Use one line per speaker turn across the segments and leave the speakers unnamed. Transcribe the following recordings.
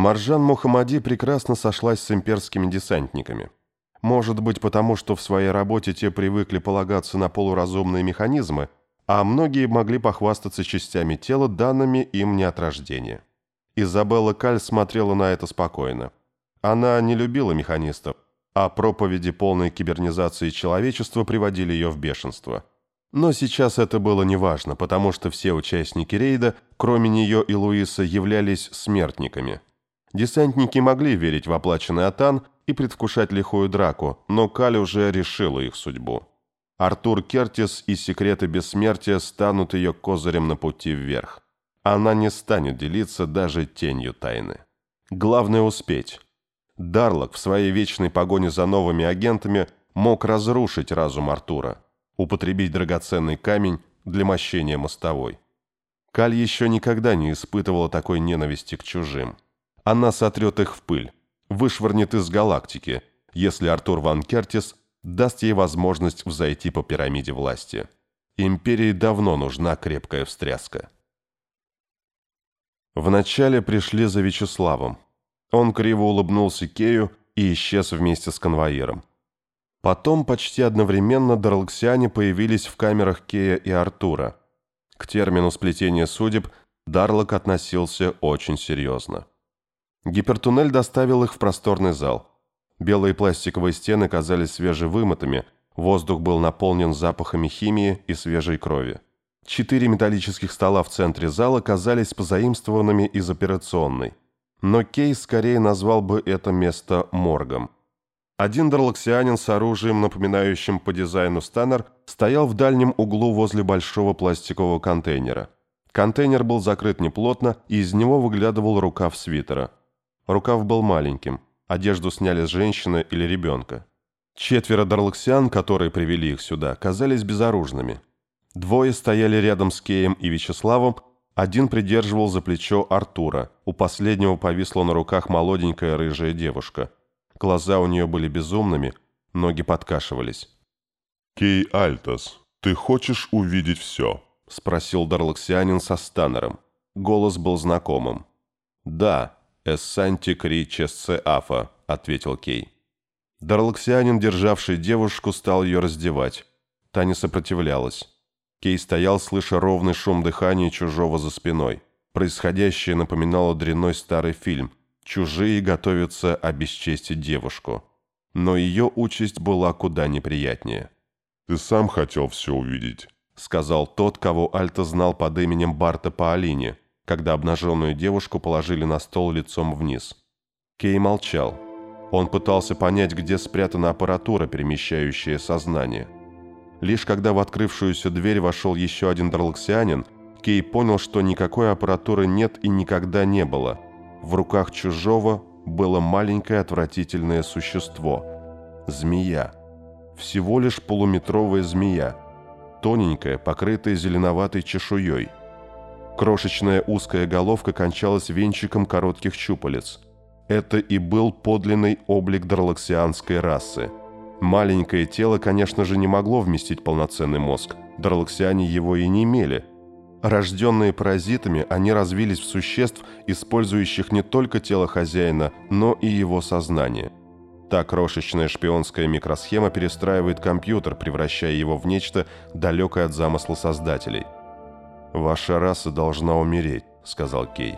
Маржан Мухаммади прекрасно сошлась с имперскими десантниками. Может быть, потому что в своей работе те привыкли полагаться на полуразумные механизмы, а многие могли похвастаться частями тела, данными им не от рождения. Изабелла Каль смотрела на это спокойно. Она не любила механистов, а проповеди полной кибернизации человечества приводили ее в бешенство. Но сейчас это было неважно, потому что все участники рейда, кроме нее и Луиса, являлись смертниками. Десантники могли верить в оплаченный атан и предвкушать лихую драку, но Каль уже решила их судьбу. Артур Кертис и секреты бессмертия станут ее козырем на пути вверх. Она не станет делиться даже тенью тайны. Главное успеть. Дарлок в своей вечной погоне за новыми агентами мог разрушить разум Артура, употребить драгоценный камень для мощения мостовой. Каль еще никогда не испытывала такой ненависти к чужим. Она сотрет их в пыль, вышвырнет из галактики, если Артур Ван Кертис даст ей возможность взойти по пирамиде власти. Империи давно нужна крепкая встряска. Вначале пришли за Вячеславом. Он криво улыбнулся Кею и исчез вместе с конвоиром. Потом почти одновременно дарлаксиане появились в камерах Кея и Артура. К термину сплетения судеб Дарлок относился очень серьезно. Гипертуннель доставил их в просторный зал. Белые пластиковые стены казались свежевымытыми, воздух был наполнен запахами химии и свежей крови. Четыре металлических стола в центре зала казались позаимствованными из операционной но Кейс скорее назвал бы это место моргом. Один дарлаксианин с оружием, напоминающим по дизайну станнер, стоял в дальнем углу возле большого пластикового контейнера. Контейнер был закрыт неплотно, и из него выглядывал рукав свитера. Рукав был маленьким, одежду сняли с женщины или ребенка. Четверо дарлаксиан, которые привели их сюда, казались безоружными. Двое стояли рядом с Кеем и Вячеславом, один придерживал за плечо Артура, у последнего повисла на руках молоденькая рыжая девушка. Глаза у нее были безумными, ноги подкашивались.
«Кей Альтос, ты хочешь увидеть все?»
– спросил дарлаксианин со станером. Голос был знакомым. «Да, эссанти кри чесце афа», – ответил Кей. Дарлаксианин, державший девушку, стал ее раздевать. Та не сопротивлялась. Кей стоял, слыша ровный шум дыхания чужого за спиной. Происходящее напоминало дрянной старый фильм. Чужие готовятся обесчестить девушку. Но ее участь была куда неприятнее.
«Ты сам хотел все увидеть», —
сказал тот, кого Альта знал под именем Барта Паолини, когда обнаженную девушку положили на стол лицом вниз. Кей молчал. Он пытался понять, где спрятана аппаратура, перемещающая сознание. Лишь когда в открывшуюся дверь вошел еще один дарлаксианин, Кей понял, что никакой аппаратуры нет и никогда не было. В руках чужого было маленькое отвратительное существо. Змея. Всего лишь полуметровая змея. Тоненькая, покрытая зеленоватой чешуей. Крошечная узкая головка кончалась венчиком коротких щупалец. Это и был подлинный облик дарлаксианской расы – Маленькое тело, конечно же, не могло вместить полноценный мозг. Дарлаксиане его и не имели. Рожденные паразитами, они развились в существ, использующих не только тело хозяина, но и его сознание. Та крошечная шпионская микросхема перестраивает компьютер, превращая его в нечто далекое от замысла создателей. «Ваша раса должна умереть», — сказал Кей.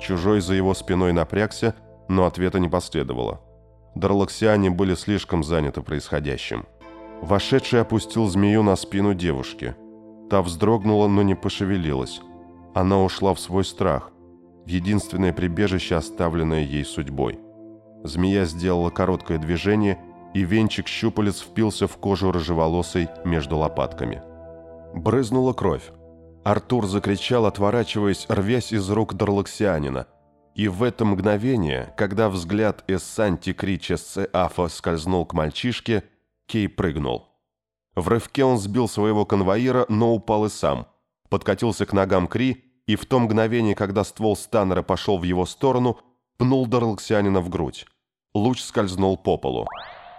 Чужой за его спиной напрягся, но ответа не последовало. Дарлаксиане были слишком заняты происходящим. Вошедший опустил змею на спину девушки. Та вздрогнула, но не пошевелилась. Она ушла в свой страх, единственное прибежище, оставленное ей судьбой. Змея сделала короткое движение, и венчик щупалец впился в кожу рыжеволосой между лопатками. Брызнула кровь. Артур закричал, отворачиваясь, рвясь из рук Дарлаксианина – и в это мгновение, когда взгляд Эссанти Кричесце Афа скользнул к мальчишке, Кей прыгнул. В рывке он сбил своего конвоира, но упал и сам. Подкатился к ногам Кри, и в то мгновение, когда ствол Станнера пошел в его сторону, пнул Дарлксианина в грудь. Луч скользнул по полу.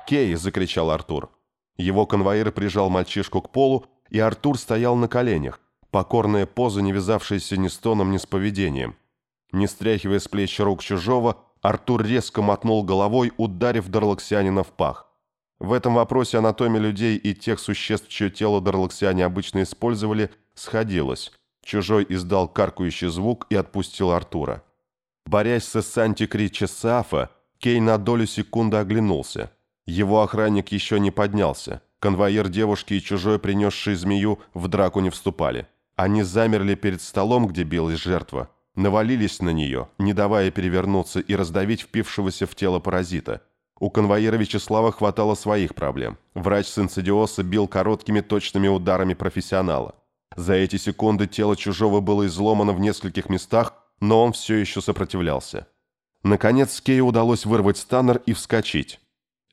«Кей!» – закричал Артур. Его конвоир прижал мальчишку к полу, и Артур стоял на коленях, покорная поза, не вязавшаяся ни с тоном, ни с поведением. Не стряхивая с плеч рук чужого, Артур резко мотнул головой, ударив Дарлаксианина в пах. В этом вопросе анатомия людей и тех существ, чье тело Дарлаксиане обычно использовали, сходилась. Чужой издал каркающий звук и отпустил Артура. Борясь с Санти Крича Кей на долю секунды оглянулся. Его охранник еще не поднялся. Конвоир девушки и чужой, принесший змею, в драку не вступали. Они замерли перед столом, где билась жертва. Навалились на нее, не давая перевернуться и раздавить впившегося в тело паразита. У конвоира Вячеслава хватало своих проблем. Врач с инцидиоса бил короткими точными ударами профессионала. За эти секунды тело чужого было изломано в нескольких местах, но он все еще сопротивлялся. Наконец Кею удалось вырвать станнер и вскочить.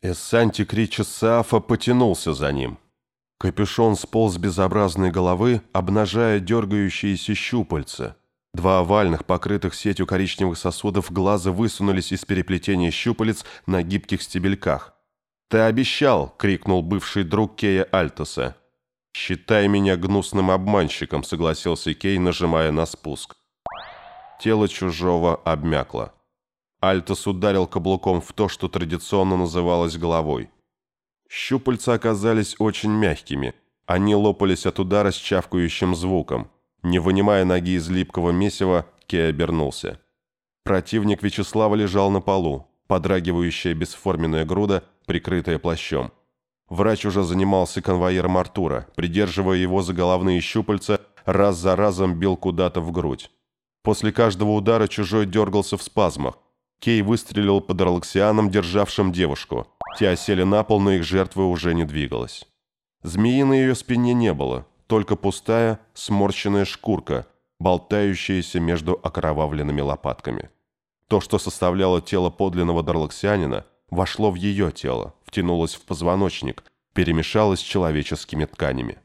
Эссанти Крича Саафа потянулся за ним. Капюшон сполз с безобразной головы, обнажая дергающиеся щупальца. Два овальных, покрытых сетью коричневых сосудов глаза высунулись из переплетения щупалец на гибких стебельках. «Ты обещал!» — крикнул бывший друг Кея Альтоса. «Считай меня гнусным обманщиком», — согласился Кей, нажимая на спуск. Тело чужого обмякло. Альтос ударил каблуком в то, что традиционно называлось головой. Щупальца оказались очень мягкими. Они лопались от удара с чавкающим звуком. Не вынимая ноги из липкого месива, Кей обернулся. Противник Вячеслава лежал на полу, подрагивающая бесформенная груда, прикрытая плащом. Врач уже занимался конвоиром Артура, придерживая его за головные щупальца, раз за разом бил куда-то в грудь. После каждого удара чужой дергался в спазмах. Кей выстрелил под Ролаксианом, державшим девушку. Те осели на пол, но их жертва уже не двигалась. Змеи на ее спине не было, только пустая, сморщенная шкурка, болтающаяся между окровавленными лопатками. То, что составляло тело подлинного дарлаксианина, вошло в ее тело, втянулось в позвоночник, перемешалось с человеческими тканями.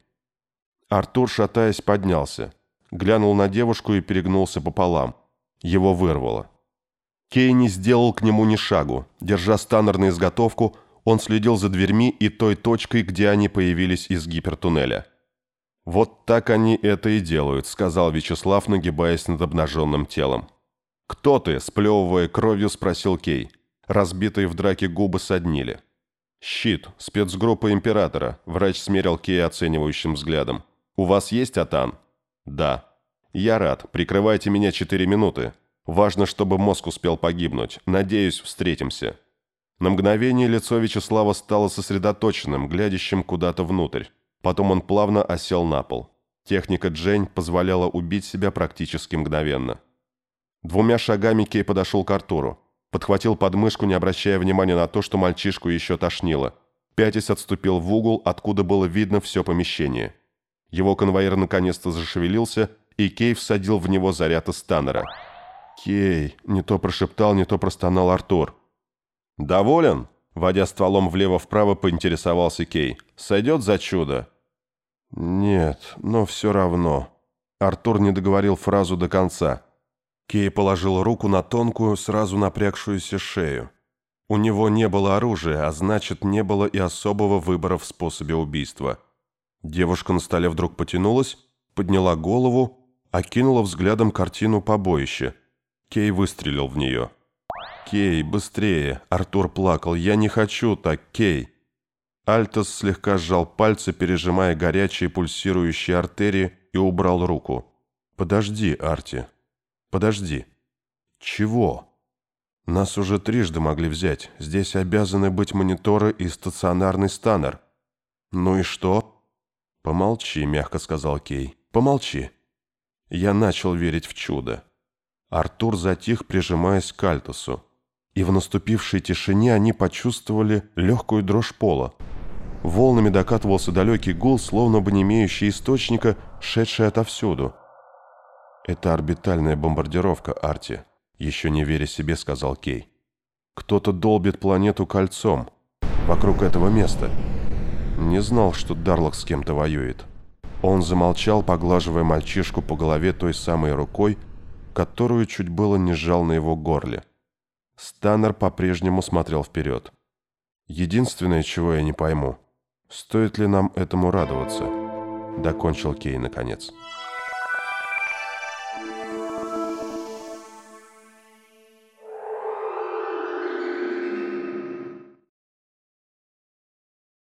Артур, шатаясь, поднялся, глянул на девушку и перегнулся пополам. Его вырвало. Кей не сделал к нему ни шагу. Держа станнер на изготовку, он следил за дверьми и той точкой, где они появились из гипертуннеля. «Вот так они это и делают», — сказал Вячеслав, нагибаясь над обнаженным телом. «Кто ты?» — сплевывая кровью, спросил Кей. Разбитые в драке губы соднили. «Щит, спецгруппа Императора», — врач смерил Кея оценивающим взглядом. «У вас есть Атан?» «Да». «Я рад. Прикрывайте меня четыре минуты. Важно, чтобы мозг успел погибнуть. Надеюсь, встретимся». На мгновение лицо Вячеслава стало сосредоточенным, глядящим куда-то внутрь. Потом он плавно осел на пол. Техника Джень позволяла убить себя практически мгновенно. Двумя шагами Кей подошел к Артуру. Подхватил подмышку, не обращая внимания на то, что мальчишку еще тошнило. Пятясь отступил в угол, откуда было видно все помещение. Его конвоир наконец-то зашевелился, и Кей всадил в него заряд из станнера. «Кей!» – не то прошептал, не то простонал Артур. «Доволен?» – водя стволом влево-вправо, поинтересовался Кей. «Сойдет за чудо?» «Нет, но все равно». Артур не договорил фразу до конца. Кей положил руку на тонкую, сразу напрягшуюся шею. У него не было оружия, а значит, не было и особого выбора в способе убийства. Девушка на столе вдруг потянулась, подняла голову, окинула взглядом картину побоища – Кей выстрелил в нее. «Кей, быстрее!» Артур плакал. «Я не хочу так, Кей!» Альтос слегка сжал пальцы, пережимая горячие пульсирующие артерии, и убрал руку. «Подожди, Арти. Подожди». «Чего?» «Нас уже трижды могли взять. Здесь обязаны быть мониторы и стационарный станнер». «Ну и что?» «Помолчи», — мягко сказал Кей. «Помолчи». Я начал верить в чудо. Артур затих, прижимаясь к Альтосу. И в наступившей тишине они почувствовали легкую дрожь пола. Волнами докатывался далекий гул, словно бы не имеющий источника, шедший отовсюду. «Это орбитальная бомбардировка, Арти», — еще не веря себе, сказал Кей. «Кто-то долбит планету кольцом, вокруг этого места. Не знал, что Дарлок с кем-то воюет». Он замолчал, поглаживая мальчишку по голове той самой рукой, которую чуть было не сжал на его горле. Станнер по-прежнему смотрел вперед. «Единственное, чего я не пойму, стоит ли нам этому радоваться?» Докончил Кей наконец. «Кей».